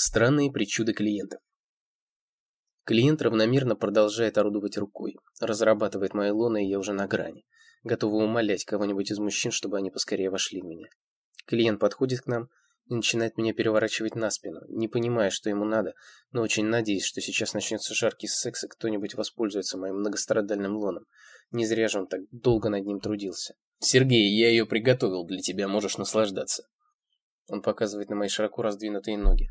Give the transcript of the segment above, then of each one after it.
Странные причуды клиентов. Клиент равномерно продолжает орудовать рукой, разрабатывает мои лоны, и я уже на грани. Готова умолять кого-нибудь из мужчин, чтобы они поскорее вошли в меня. Клиент подходит к нам и начинает меня переворачивать на спину, не понимая, что ему надо, но очень надеясь, что сейчас начнется жаркий секс, и кто-нибудь воспользуется моим многострадальным лоном. Не зря же он так долго над ним трудился. «Сергей, я ее приготовил для тебя, можешь наслаждаться». Он показывает на мои широко раздвинутые ноги.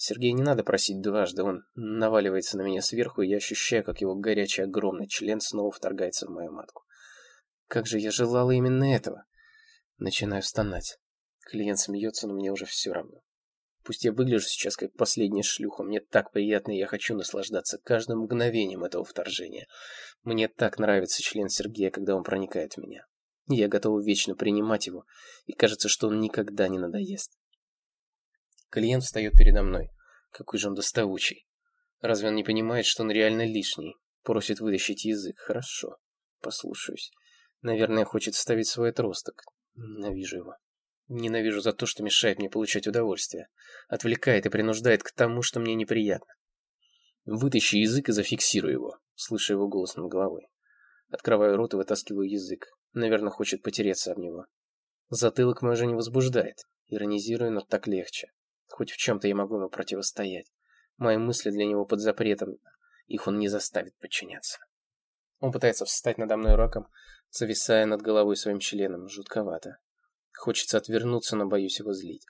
Сергей не надо просить дважды, он наваливается на меня сверху, и я ощущаю, как его горячий огромный член снова вторгается в мою матку. Как же я желала именно этого. Начинаю стонать. Клиент смеется, но мне уже все равно. Пусть я выгляжу сейчас как последняя шлюха, мне так приятно, и я хочу наслаждаться каждым мгновением этого вторжения. Мне так нравится член Сергея, когда он проникает в меня. Я готова вечно принимать его, и кажется, что он никогда не надоест. Клиент встает передо мной. Какой же он доставучий. Разве он не понимает, что он реально лишний? Просит вытащить язык. Хорошо. Послушаюсь. Наверное, хочет ставить свой отросток. Ненавижу его. Ненавижу за то, что мешает мне получать удовольствие. Отвлекает и принуждает к тому, что мне неприятно. Вытащи язык и зафиксируй его. Слышу его голос над головой. Открываю рот и вытаскиваю язык. Наверное, хочет потереться об него. Затылок мой уже не возбуждает. Иронизирую, но так легче. Хоть в чем-то я могу ему противостоять. Мои мысли для него под запретом, их он не заставит подчиняться. Он пытается встать надо мной раком, зависая над головой своим членом. Жутковато. Хочется отвернуться, но боюсь его злить.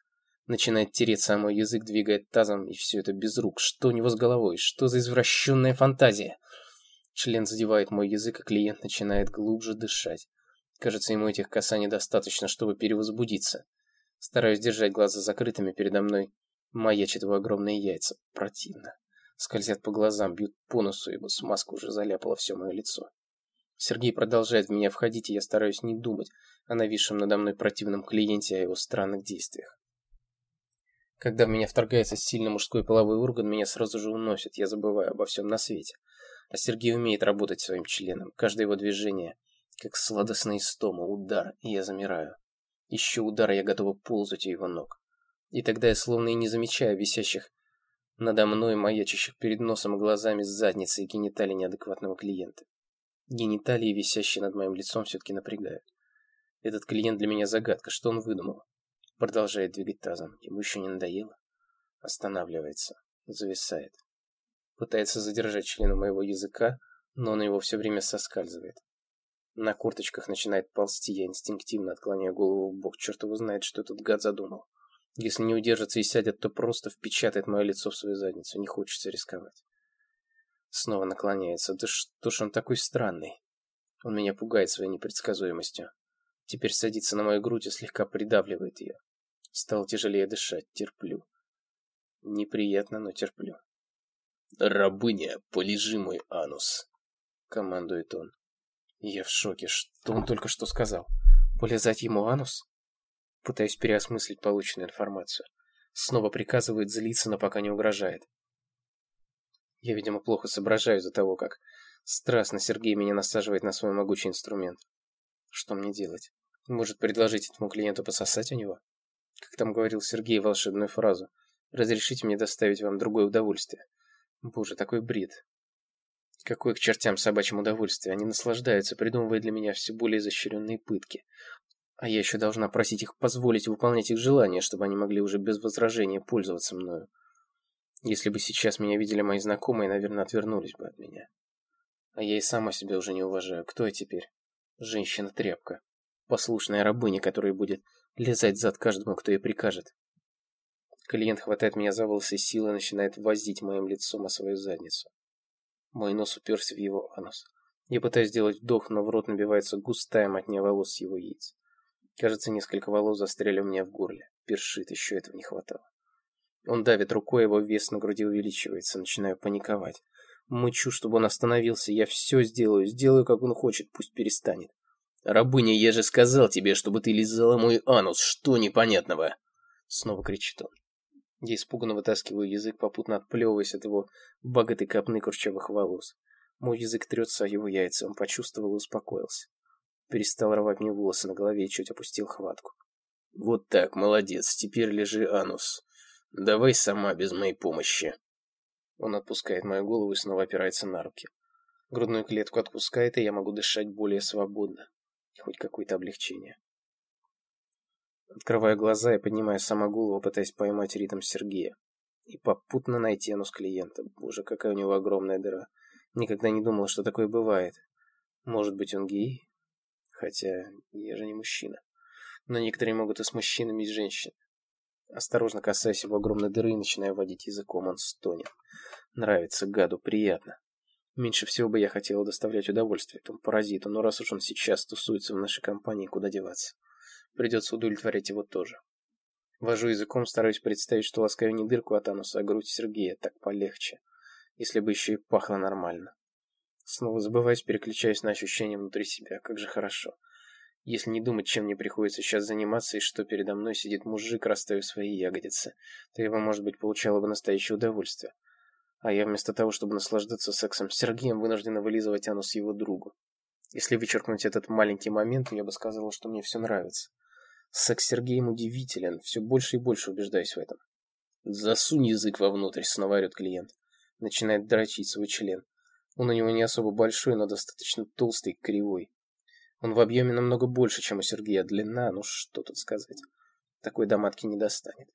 Начинает тереться о мой язык, двигает тазом, и все это без рук. Что у него с головой? Что за извращенная фантазия? Член задевает мой язык, а клиент начинает глубже дышать. Кажется, ему этих касаний достаточно, чтобы перевозбудиться. Стараюсь держать глаза закрытыми передо мной. Маячат его огромные яйца. Противно. Скользят по глазам, бьют по носу, ибо смазка уже заляпала все мое лицо. Сергей продолжает в меня входить, и я стараюсь не думать о нависшем надо мной противном клиенте, о его странных действиях. Когда в меня вторгается сильный мужской половой орган, меня сразу же уносит, я забываю обо всем на свете. А Сергей умеет работать своим членом. Каждое его движение, как сладостная истома, удар, и я замираю. Еще удара я готова ползать у его ног. И тогда я словно и не замечаю висящих надо мной, маячащих перед носом и глазами с задницы и гениталий неадекватного клиента. Гениталии, висящие над моим лицом, все-таки напрягают. Этот клиент для меня загадка. Что он выдумал? Продолжает двигать тазом. Ему еще не надоело? Останавливается. Зависает. Пытается задержать члена моего языка, но он его все время соскальзывает. На курточках начинает ползти, я инстинктивно отклоняю голову в бок. Черт его знает, что этот гад задумал. Если не удержится и сядет, то просто впечатает мое лицо в свою задницу. Не хочется рисковать. Снова наклоняется. Да что ж он такой странный? Он меня пугает своей непредсказуемостью. Теперь садится на мою грудь и слегка придавливает ее. Стало тяжелее дышать. Терплю. Неприятно, но терплю. «Рабыня, полежи мой анус!» — командует он. Я в шоке. Что он только что сказал? Полезать ему анус? Пытаюсь переосмыслить полученную информацию. Снова приказывает злиться, но пока не угрожает. Я, видимо, плохо соображаю из-за того, как страстно Сергей меня насаживает на свой могучий инструмент. Что мне делать? Может, предложить этому клиенту пососать у него? Как там говорил Сергей волшебную фразу. «Разрешите мне доставить вам другое удовольствие». Боже, такой бред. Какое к чертям собачьим удовольствие. Они наслаждаются, придумывая для меня все более изощренные пытки. А я еще должна просить их позволить выполнять их желания, чтобы они могли уже без возражения пользоваться мною. Если бы сейчас меня видели мои знакомые, наверное, отвернулись бы от меня. А я и сама себя уже не уважаю. Кто я теперь? Женщина-тряпка. Послушная рабыня, которая будет лизать зад каждому, кто ей прикажет. Клиент хватает меня за волосы и силой начинает возить моим лицом о свою задницу. Мой нос уперся в его анус. Я пытаюсь сделать вдох, но в рот набивается густая мотня волос его яиц. Кажется, несколько волос застряли у меня в горле. Першит, еще этого не хватало. Он давит рукой, его вес на груди увеличивается. Начинаю паниковать. Мычу, чтобы он остановился. Я все сделаю, сделаю, как он хочет, пусть перестанет. «Рабыня, я же сказал тебе, чтобы ты лизала мой анус. Что непонятного?» Снова кричит он. Я испуганно вытаскиваю язык, попутно отплевываясь от его богатой копны курчавых волос. Мой язык трется о его яйца, он почувствовал и успокоился. Перестал рвать мне волосы на голове и чуть опустил хватку. «Вот так, молодец, теперь лежи, анус. Давай сама без моей помощи. Он отпускает мою голову и снова опирается на руки. Грудную клетку отпускает, и я могу дышать более свободно. Хоть какое-то облегчение. Открываю глаза и поднимаю сама голову, пытаясь поймать ритм Сергея. И попутно найти анус клиента. Боже, какая у него огромная дыра. Никогда не думала, что такое бывает. Может быть, он гей? Хотя я же не мужчина. Но некоторые могут и с мужчинами, и с женщинами. Осторожно касаясь его огромной дыры и начинаю водить языком, он стонет. Нравится гаду, приятно. Меньше всего бы я хотела доставлять удовольствие этому паразиту, но раз уж он сейчас тусуется в нашей компании, куда деваться? Придется удовлетворять его тоже. Вожу языком, стараюсь представить, что ласкаю не дырку от ануса, а грудь Сергея, так полегче. Если бы еще и пахло нормально. Снова забываюсь, переключаюсь на ощущения внутри себя, как же хорошо. Если не думать, чем мне приходится сейчас заниматься, и что передо мной сидит мужик, расставив свои ягодицы, то бы, может быть, получала бы настоящее удовольствие. А я вместо того, чтобы наслаждаться сексом с Сергеем, вынуждена вылизывать анус его другу. Если вычеркнуть этот маленький момент, я бы сказала, что мне все нравится. Секс с Сергеем удивителен, все больше и больше убеждаюсь в этом. «Засунь язык вовнутрь», — снова орет клиент. Начинает дрочить свой член. Он у него не особо большой, но достаточно толстый и кривой. Он в объеме намного больше, чем у Сергея. Длина, ну что тут сказать. Такой до матки не достанет.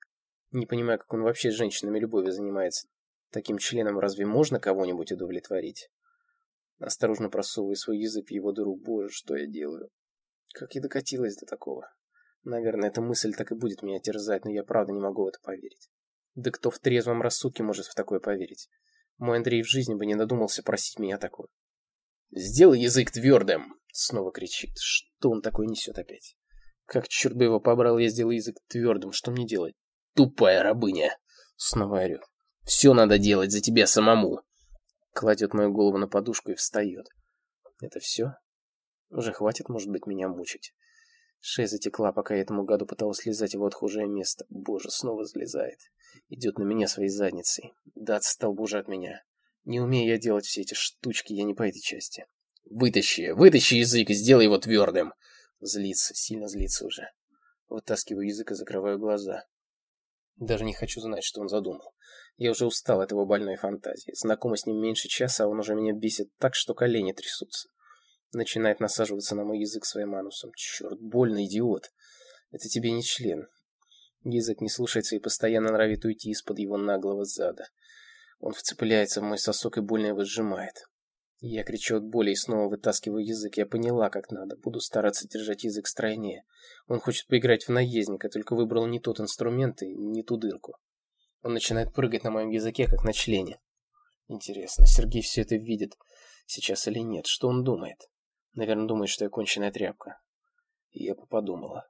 Не понимаю, как он вообще с женщинами любовью занимается. Таким членом разве можно кого-нибудь удовлетворить? Осторожно просовываю свой язык в его дыру. Боже, что я делаю? Как я докатилась до такого? Наверное, эта мысль так и будет меня терзать, но я правда не могу в это поверить. Да кто в трезвом рассудке может в такое поверить? Мой Андрей в жизни бы не додумался просить меня такое. «Сделай язык твердым!» Снова кричит. Что он такое несет опять? Как черт бы его побрал, я сделал язык твердым. Что мне делать? Тупая рабыня! Снова орет. Все надо делать за тебя самому. Кладет мою голову на подушку и встает. Это все? Уже хватит, может быть, меня мучить. Шея затекла, пока я этому гаду пыталась слезать его отхожее место. Боже, снова залезает. Идет на меня своей задницей. Да отстал бы от меня. Не умею я делать все эти штучки, я не по этой части. Вытащи, вытащи язык и сделай его твердым. Злится, сильно злится уже. Вытаскиваю язык и закрываю глаза. Даже не хочу знать, что он задумал. Я уже устал от его больной фантазии. Знакома с ним меньше часа, а он уже меня бесит так, что колени трясутся. Начинает насаживаться на мой язык своим анусом. Черт, больно, идиот. Это тебе не член. Язык не слушается и постоянно норовит уйти из-под его наглого зада. Он вцепляется в мой сосок и больно его сжимает. Я кричу от боли и снова вытаскиваю язык. Я поняла, как надо. Буду стараться держать язык стройнее. Он хочет поиграть в наездника, только выбрал не тот инструмент и не ту дырку. Он начинает прыгать на моем языке, как на члене. Интересно, Сергей все это видит сейчас или нет? Что он думает? Наверное, думает, что я конченая тряпка. И я подумала.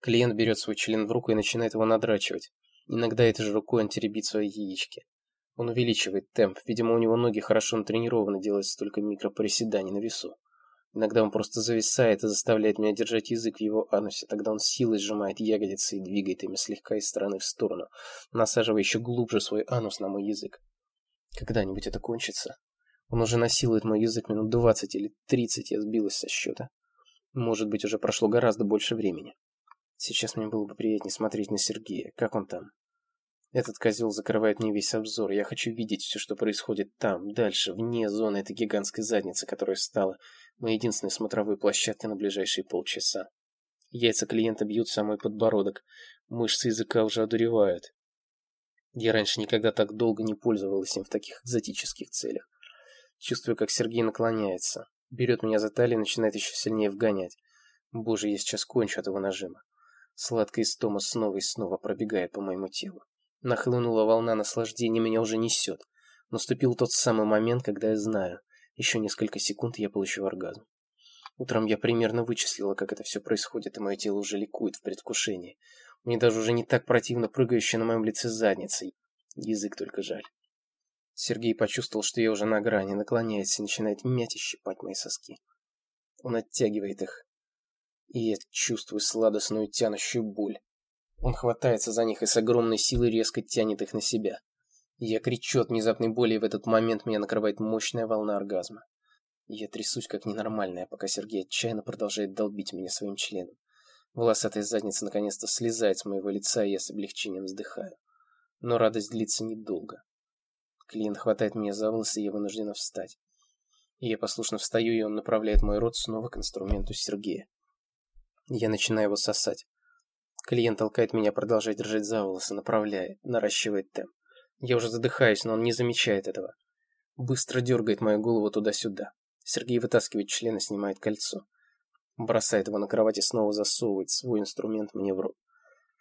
Клиент берет свой член в руку и начинает его надрачивать. Иногда этой же рукой он теребит свои яички. Он увеличивает темп. Видимо, у него ноги хорошо натренированы делать столько микроприседаний на весу. Иногда он просто зависает и заставляет меня держать язык в его анусе. Тогда он силой сжимает ягодицы и двигает ими слегка из стороны в сторону, насаживая еще глубже свой анус на мой язык. Когда-нибудь это кончится. Он уже насилует мой язык минут двадцать или тридцать, я сбилась со счета. Может быть, уже прошло гораздо больше времени. Сейчас мне было бы приятнее смотреть на Сергея. Как он там? Этот козел закрывает мне весь обзор. Я хочу видеть все, что происходит там, дальше, вне зоны этой гигантской задницы, которая стала моей единственной смотровой площадкой на ближайшие полчаса. Яйца клиента бьют самый подбородок. Мышцы языка уже одуревают. Я раньше никогда так долго не пользовалась им в таких экзотических целях. Чувствую, как Сергей наклоняется. Берет меня за талию и начинает еще сильнее вгонять. Боже, я сейчас кончу от его нажима. Сладкая истома снова и снова пробегает по моему телу. Нахлынула волна наслаждения, меня уже несет. Наступил тот самый момент, когда я знаю. Еще несколько секунд, я получу оргазм. Утром я примерно вычислила, как это все происходит, и мое тело уже ликует в предвкушении. Мне даже уже не так противно прыгающая на моем лице задница. Язык только жаль. Сергей почувствовал, что я уже на грани, наклоняется и начинает мять и щипать мои соски. Он оттягивает их. И я чувствую сладостную тянущую боль. Он хватается за них и с огромной силой резко тянет их на себя. Я кричу от внезапной боли, и в этот момент меня накрывает мощная волна оргазма. Я трясусь как ненормальная, пока Сергей отчаянно продолжает долбить меня своим членом. Волосатая задница наконец-то слезает с моего лица, и я с облегчением вздыхаю. Но радость длится недолго. Клиент хватает меня за волосы, и я вынуждена встать. Я послушно встаю, и он направляет мой рот снова к инструменту Сергея. Я начинаю его сосать. Клиент толкает меня продолжать держать за волосы, направляет, наращивает темп. Я уже задыхаюсь, но он не замечает этого. Быстро дергает мою голову туда-сюда. Сергей вытаскивает член и снимает кольцо. Бросает его на кровать и снова засовывает свой инструмент мне в рот.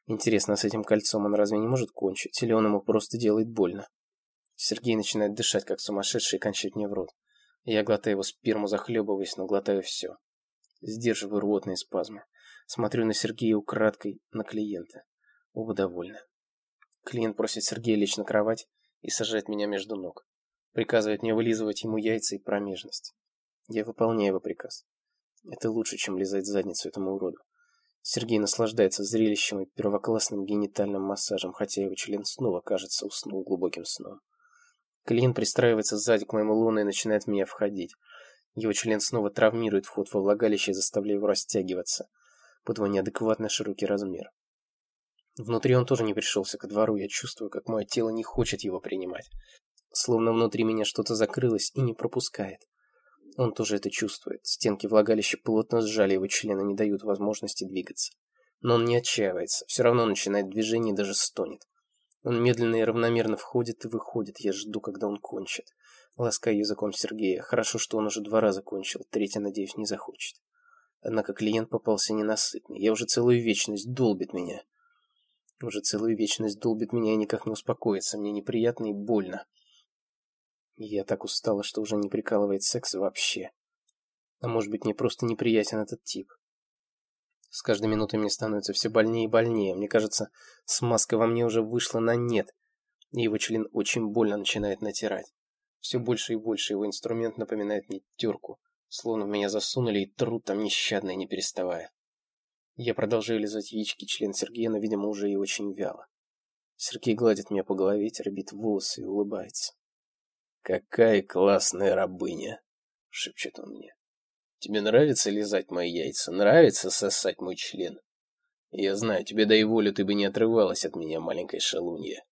Интересно, с этим кольцом он разве не может кончить, или он ему просто делает больно? Сергей начинает дышать, как сумасшедший, и кончать мне в рот. Я глотаю его сперму, захлебываясь, но глотаю все. Сдерживаю рвотные спазмы. Смотрю на Сергея украдкой, на клиента. Оба довольны. Клиент просит Сергея лечь на кровать и сажает меня между ног. Приказывает мне вылизывать ему яйца и промежность. Я выполняю его приказ. Это лучше, чем лизать задницу этому уроду. Сергей наслаждается зрелищем и первоклассным генитальным массажем, хотя его член снова, кажется, уснул глубоким сном. Клиент пристраивается сзади к моему луну и начинает в меня входить. Его член снова травмирует вход во влагалище, заставляя его растягиваться под его неадекватно широкий размер. Внутри он тоже не пришелся ко двору, я чувствую, как мое тело не хочет его принимать. Словно внутри меня что-то закрылось и не пропускает. Он тоже это чувствует. Стенки влагалища плотно сжали его члены, не дают возможности двигаться. Но он не отчаивается, все равно начинает движение и даже стонет. Он медленно и равномерно входит и выходит, я жду, когда он кончит. Ласкаю языком Сергея. Хорошо, что он уже два раза кончил, третий, надеюсь, не захочет. Однако клиент попался ненасытный. Я уже целую вечность долбит меня. Уже целую вечность долбит меня и никак не успокоится. Мне неприятно и больно. Я так устала, что уже не прикалывает секс вообще. А может быть, мне просто неприятен этот тип. С каждой минутой мне становится все больнее и больнее. Мне кажется, смазка во мне уже вышла на нет. И его член очень больно начинает натирать. Все больше и больше его инструмент напоминает мне терку. Словно в меня засунули и трут там нещадно и не переставая. Я продолжаю лизать яички член Сергея, но, видимо, уже и очень вяло. Сергей гладит меня по голове, теребит волосы и улыбается. «Какая классная рабыня!» — шепчет он мне. «Тебе нравится лизать мои яйца? Нравится сосать мой член? Я знаю, тебе дай волю, ты бы не отрывалась от меня, маленькая шалунья».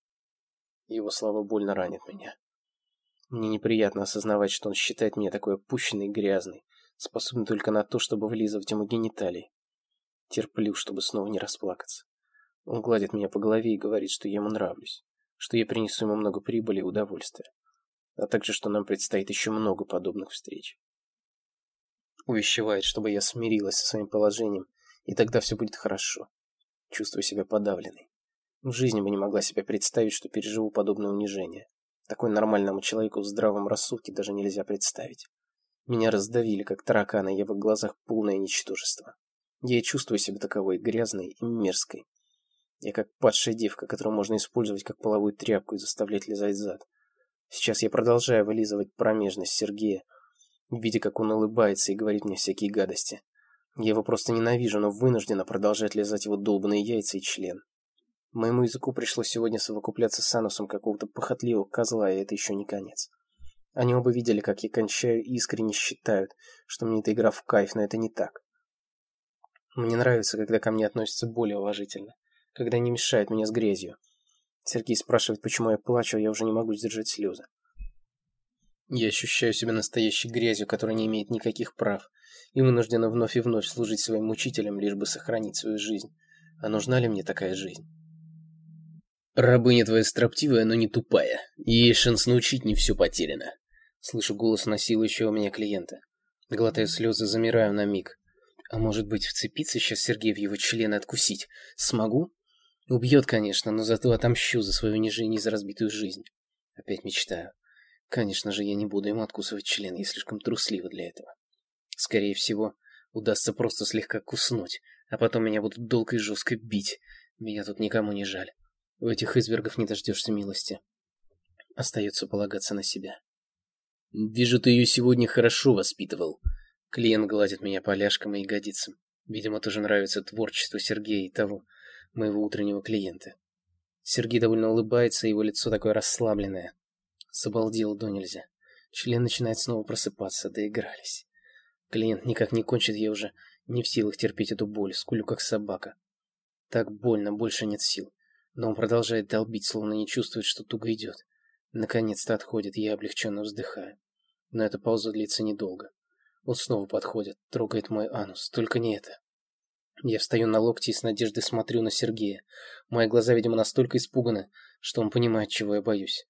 Его слова больно ранят меня. Мне неприятно осознавать, что он считает меня такой опущенной и грязной, способной только на то, чтобы влизывать ему гениталии. Терплю, чтобы снова не расплакаться. Он гладит меня по голове и говорит, что я ему нравлюсь, что я принесу ему много прибыли и удовольствия а также, что нам предстоит еще много подобных встреч. Увещевает, чтобы я смирилась со своим положением, и тогда все будет хорошо. Чувствую себя подавленной. В жизни бы не могла себе представить, что переживу подобное унижение. Такой нормальному человеку в здравом рассудке даже нельзя представить. Меня раздавили, как таракана, я в глазах полное ничтожество. Я чувствую себя таковой, грязной и мерзкой. Я как падшая девка, которую можно использовать как половую тряпку и заставлять лизать зад. Сейчас я продолжаю вылизывать промежность Сергея, видя, как он улыбается и говорит мне всякие гадости. Я его просто ненавижу, но вынуждена продолжать лизать его долбанные яйца и член. Моему языку пришлось сегодня совокупляться с анусом какого-то похотливого козла, и это еще не конец. Они оба видели, как я кончаю и искренне считают, что мне эта игра в кайф, но это не так. Мне нравится, когда ко мне относятся более уважительно, когда не мешают мне с грязью. Сергей спрашивает, почему я плачу, а я уже не могу сдержать слезы. Я ощущаю себя настоящей грязью, которая не имеет никаких прав, и вынуждена вновь и вновь служить своим мучителям, лишь бы сохранить свою жизнь. А нужна ли мне такая жизнь? Рабыня твоя строптивая, но не тупая. Ей шанс научить не все потеряно. Слышу голос насилующего меня клиента. Глотаю слезы, замираю на миг. А может быть, вцепиться сейчас Сергей в его член откусить? Смогу? Убьет, конечно, но зато отомщу за свое унижение и за разбитую жизнь. Опять мечтаю. Конечно же, я не буду ему откусывать член, я слишком труслива для этого. Скорее всего, удастся просто слегка куснуть, а потом меня будут долго и жестко бить. Меня тут никому не жаль. У этих извергов не дождешься милости. Остается полагаться на себя. «Вижу, ты ее сегодня хорошо воспитывал». Клиент гладит меня по ляжкам и ягодицам. Видимо, тоже нравится творчество Сергея и того, моего утреннего клиента. Сергей довольно улыбается, его лицо такое расслабленное. Забалдел до нельзя. Член начинает снова просыпаться, доигрались. Клиент никак не кончит, я уже не в силах терпеть эту боль, скулю как собака. Так больно, больше нет сил. Но он продолжает долбить, словно не чувствует, что туго идет. Наконец-то отходит, я облегченно вздыхаю. Но эта пауза длится недолго. Он снова подходит, трогает мой анус. Только не это. Я встаю на локти и с надеждой смотрю на Сергея. Мои глаза, видимо, настолько испуганы, что он понимает, чего я боюсь.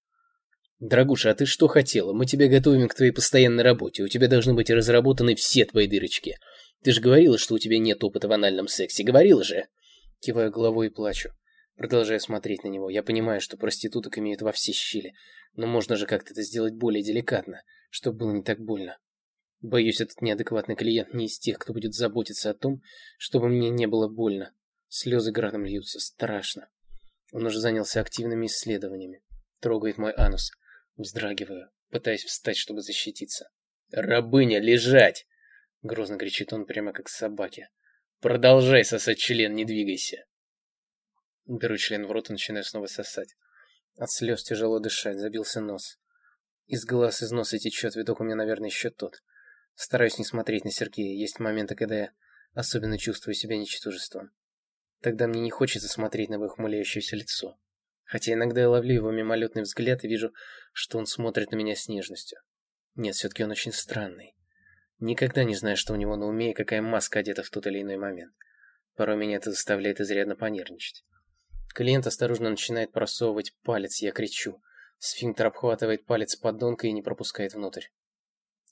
«Дорогуша, а ты что хотела? Мы тебя готовим к твоей постоянной работе. У тебя должны быть разработаны все твои дырочки. Ты же говорила, что у тебя нет опыта в анальном сексе. Говорила же!» Киваю головой и плачу. Продолжаю смотреть на него. Я понимаю, что проституток имеют во все щели. Но можно же как-то это сделать более деликатно, чтобы было не так больно. Боюсь, этот неадекватный клиент не из тех, кто будет заботиться о том, чтобы мне не было больно. Слезы градом льются. Страшно. Он уже занялся активными исследованиями. Трогает мой анус. Вздрагиваю, пытаясь встать, чтобы защититься. «Рабыня, лежать!» Грозно кричит он, прямо как собаке. «Продолжай сосать член, не двигайся!» Беру член в рот и начинаю снова сосать. От слез тяжело дышать, забился нос. Из глаз, из носа течет, видок у меня, наверное, еще тот. Стараюсь не смотреть на Сергея. Есть моменты, когда я особенно чувствую себя ничтожеством. Тогда мне не хочется смотреть на его ухмыляющееся лицо. Хотя иногда я ловлю его мимолетный взгляд и вижу, что он смотрит на меня с нежностью. Нет, все-таки он очень странный. Никогда не знаю, что у него на уме и какая маска одета в тот или иной момент. Порой меня это заставляет изрядно понервничать. Клиент осторожно начинает просовывать палец, я кричу. Сфинктер обхватывает палец подонка и не пропускает внутрь.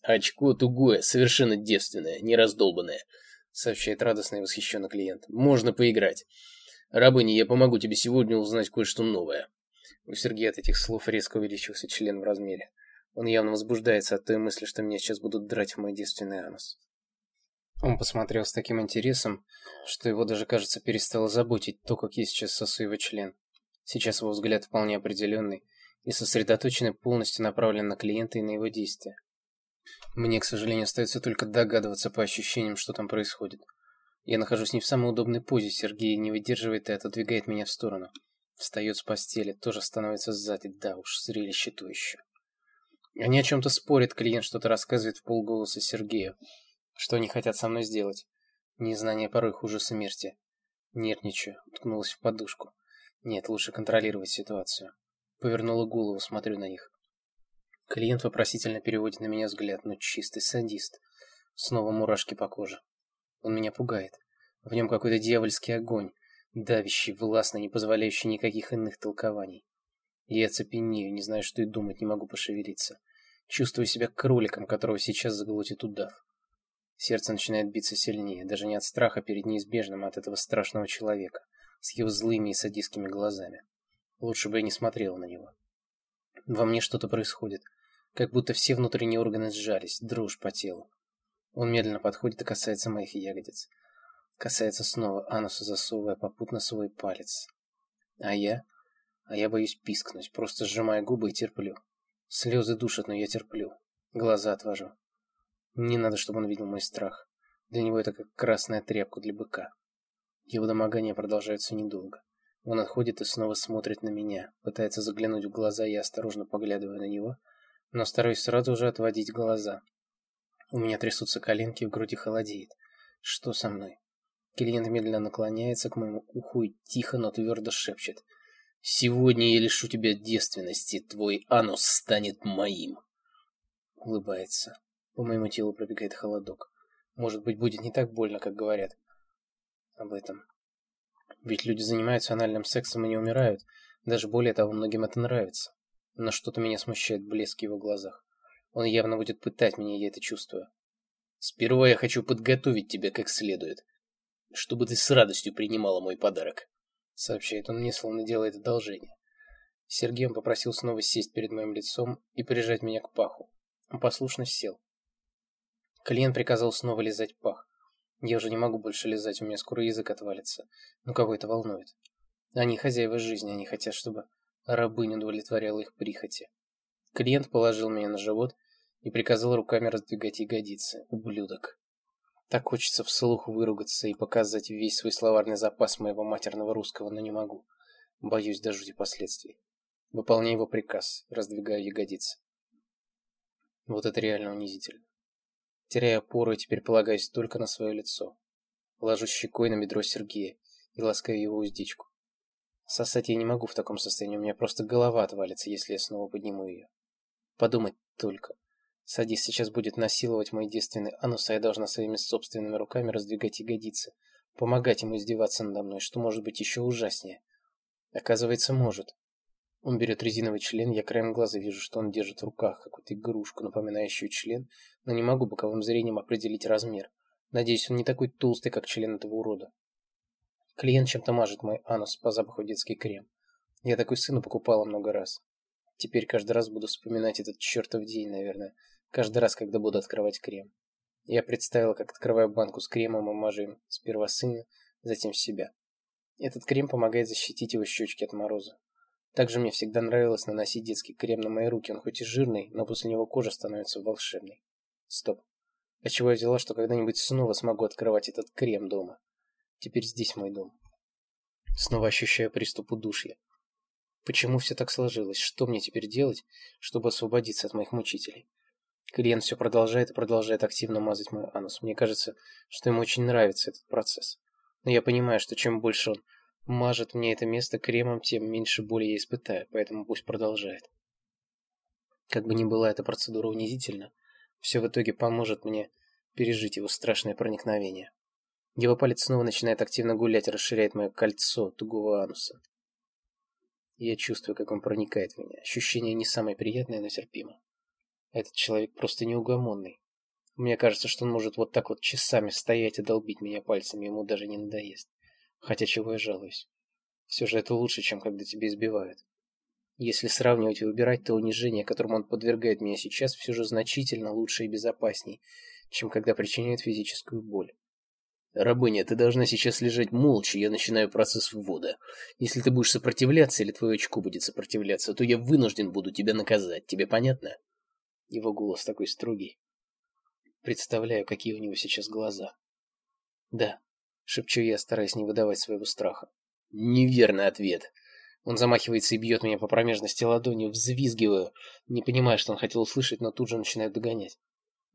«Очко тугое, совершенно девственное, не раздолбанное», — сообщает радостно и восхищенно клиент. «Можно поиграть. Рабыня, я помогу тебе сегодня узнать кое-что новое». У Сергея от этих слов резко увеличился член в размере. Он явно возбуждается от той мысли, что меня сейчас будут драть в мой девственный анус. Он посмотрел с таким интересом, что его даже, кажется, перестало заботить то, как я сейчас сосу его член. Сейчас его взгляд вполне определенный и сосредоточенный полностью направлен на клиента и на его действия. Мне, к сожалению, остается только догадываться по ощущениям, что там происходит. Я нахожусь не в самой удобной позе, Сергей не выдерживает и отодвигает меня в сторону. Встает с постели, тоже становится сзади, да уж, зрелище то еще. Они о чем-то спорят, клиент что-то рассказывает в полголоса Сергею. Что они хотят со мной сделать? Незнание порой хуже смерти. Нервничаю, уткнулась в подушку. Нет, лучше контролировать ситуацию. Повернула голову, смотрю на них. Клиент вопросительно переводит на меня взгляд, но чистый садист. Снова мурашки по коже. Он меня пугает. В нем какой-то дьявольский огонь, давящий, властный, не позволяющий никаких иных толкований. Я цепенею, не знаю, что и думать, не могу пошевелиться. Чувствую себя кроликом, которого сейчас заглотит удав. Сердце начинает биться сильнее, даже не от страха перед неизбежным, а от этого страшного человека, с его злыми и садистскими глазами. Лучше бы я не смотрел на него. Во мне что-то происходит как будто все внутренние органы сжались, дрожь по телу. Он медленно подходит и касается моих ягодиц. Касается снова, ануса засовывая попутно свой палец. А я? А я боюсь пискнуть, просто сжимая губы и терплю. Слезы душат, но я терплю. Глаза отвожу. Не надо, чтобы он видел мой страх. Для него это как красная тряпка для быка. Его домогания продолжаются недолго. Он отходит и снова смотрит на меня, пытается заглянуть в глаза, я осторожно поглядываю на него — но стараюсь сразу же отводить глаза. У меня трясутся коленки, в груди холодеет. Что со мной? Клиент медленно наклоняется к моему уху и тихо, но твердо шепчет. «Сегодня я лишу тебя девственности, твой анус станет моим!» Улыбается. По моему телу пробегает холодок. Может быть, будет не так больно, как говорят об этом. Ведь люди занимаются анальным сексом и не умирают. Даже более того, многим это нравится. Но что-то меня смущает блеск в его глазах. Он явно будет пытать меня, я это чувствую. Сперва я хочу подготовить тебя как следует, чтобы ты с радостью принимала мой подарок, сообщает он мне, словно делает одолжение. Сергей попросил снова сесть перед моим лицом и прижать меня к паху. Он послушно сел. Клиент приказал снова лизать пах. Я уже не могу больше лизать, у меня скоро язык отвалится. Но кого это волнует? Они хозяева жизни, они хотят, чтобы Рабынь удовлетворяла их прихоти. Клиент положил меня на живот и приказал руками раздвигать ягодицы. Ублюдок. Так хочется вслух выругаться и показать весь свой словарный запас моего матерного русского, но не могу. Боюсь до жути последствий. Выполняю его приказ, раздвигаю ягодицы. Вот это реально унизительно. Теряя опору и теперь полагаюсь только на свое лицо. Ложусь щекой на бедро Сергея и ласкаю его уздечку. Сосать я не могу в таком состоянии, у меня просто голова отвалится, если я снова подниму ее. Подумать только. Садис сейчас будет насиловать мой девственный анус, а я должна своими собственными руками раздвигать ягодицы, помогать ему издеваться надо мной, что может быть еще ужаснее. Оказывается, может. Он берет резиновый член, я краем глаза вижу, что он держит в руках какую-то игрушку, напоминающую член, но не могу боковым зрением определить размер. Надеюсь, он не такой толстый, как член этого урода. Клиент чем-то мажет мой анус по запаху детский крем. Я такой сыну покупала много раз. Теперь каждый раз буду вспоминать этот чертов день, наверное. Каждый раз, когда буду открывать крем. Я представила, как открываю банку с кремом и мажу им сперва сына, затем себя. Этот крем помогает защитить его щечки от мороза. Также мне всегда нравилось наносить детский крем на мои руки. Он хоть и жирный, но после него кожа становится волшебной. Стоп. А чего я взяла, что когда-нибудь снова смогу открывать этот крем дома? Теперь здесь мой дом. Снова ощущаю приступ удушья. Почему все так сложилось? Что мне теперь делать, чтобы освободиться от моих мучителей? Клиент все продолжает и продолжает активно мазать мой анус. Мне кажется, что ему очень нравится этот процесс. Но я понимаю, что чем больше он мажет мне это место кремом, тем меньше боли я испытаю, поэтому пусть продолжает. Как бы ни была эта процедура унизительна, все в итоге поможет мне пережить его страшное проникновение. Его палец снова начинает активно гулять, расширяет мое кольцо тугого ануса. Я чувствую, как он проникает в меня. Ощущение не самое приятное, но терпимо. Этот человек просто неугомонный. Мне кажется, что он может вот так вот часами стоять и долбить меня пальцами, ему даже не надоест. Хотя чего я жалуюсь. Все же это лучше, чем когда тебя избивают. Если сравнивать и выбирать, то унижение, которому он подвергает меня сейчас, все же значительно лучше и безопасней, чем когда причиняет физическую боль. «Рабыня, ты должна сейчас лежать молча, я начинаю процесс ввода. Если ты будешь сопротивляться или твое очко будет сопротивляться, то я вынужден буду тебя наказать. Тебе понятно?» Его голос такой строгий. Представляю, какие у него сейчас глаза. «Да», — шепчу я, стараясь не выдавать своего страха. «Неверный ответ», он замахивается и бьет меня по промежности ладонью, взвизгиваю, не понимая, что он хотел услышать, но тут же начинает догонять.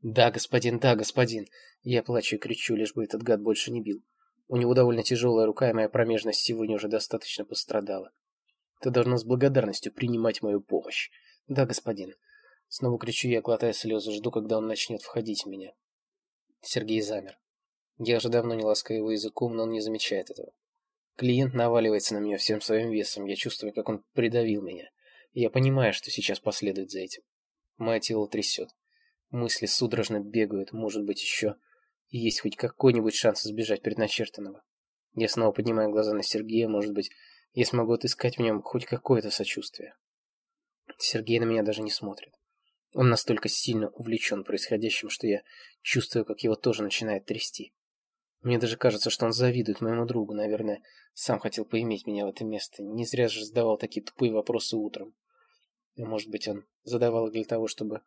«Да, господин, да, господин!» Я плачу и кричу, лишь бы этот гад больше не бил. У него довольно тяжелая рука, и моя промежность сегодня уже достаточно пострадала. Ты должна с благодарностью принимать мою помощь. Да, господин. Снова кричу я, глотая слезы, жду, когда он начнет входить в меня. Сергей замер. Я уже давно не ласкаю его языком, но он не замечает этого. Клиент наваливается на меня всем своим весом, я чувствую, как он придавил меня. Я понимаю, что сейчас последует за этим. Мое тело трясет. Мысли судорожно бегают, может быть, еще есть хоть какой-нибудь шанс избежать предначертанного. Я снова поднимаю глаза на Сергея, может быть, я смогу отыскать в нем хоть какое-то сочувствие. Сергей на меня даже не смотрит. Он настолько сильно увлечен происходящим, что я чувствую, как его тоже начинает трясти. Мне даже кажется, что он завидует моему другу, наверное, сам хотел поиметь меня в это место. Не зря же задавал такие тупые вопросы утром. И, может быть, он задавал их для того, чтобы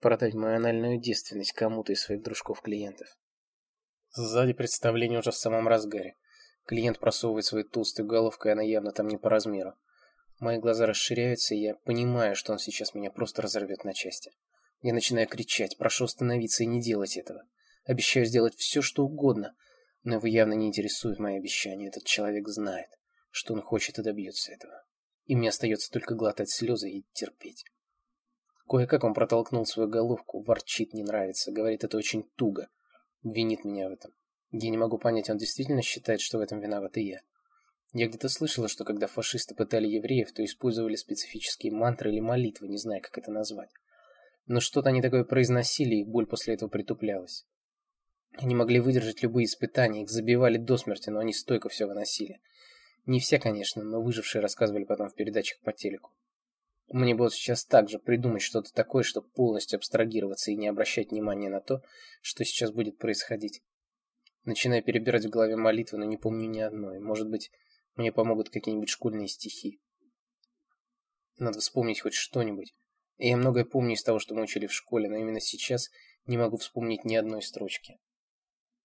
продать мою анальную девственность кому-то из своих дружков-клиентов. Сзади представление уже в самом разгаре. Клиент просовывает свою толстую головку, и она явно там не по размеру. Мои глаза расширяются, и я понимаю, что он сейчас меня просто разорвет на части. Я начинаю кричать, прошу остановиться и не делать этого. Обещаю сделать все, что угодно, но его явно не интересует мои обещания. Этот человек знает, что он хочет и добьется этого. И мне остается только глотать слезы и терпеть. Кое-как он протолкнул свою головку, ворчит, не нравится, говорит это очень туго. Винит меня в этом. Я не могу понять, он действительно считает, что в этом виноват и я. Я где-то слышала, что когда фашисты пытали евреев, то использовали специфические мантры или молитвы, не знаю, как это назвать. Но что-то они такое произносили, и боль после этого притуплялась. Они могли выдержать любые испытания, их забивали до смерти, но они стойко все выносили. Не все, конечно, но выжившие рассказывали потом в передачах по телеку. Мне бы вот сейчас также придумать что-то такое, чтобы полностью абстрагироваться и не обращать внимания на то, что сейчас будет происходить. Начинаю перебирать в голове молитвы, но не помню ни одной. Может быть, мне помогут какие-нибудь школьные стихи. Надо вспомнить хоть что-нибудь. Я многое помню из того, что мы учили в школе, но именно сейчас не могу вспомнить ни одной строчки.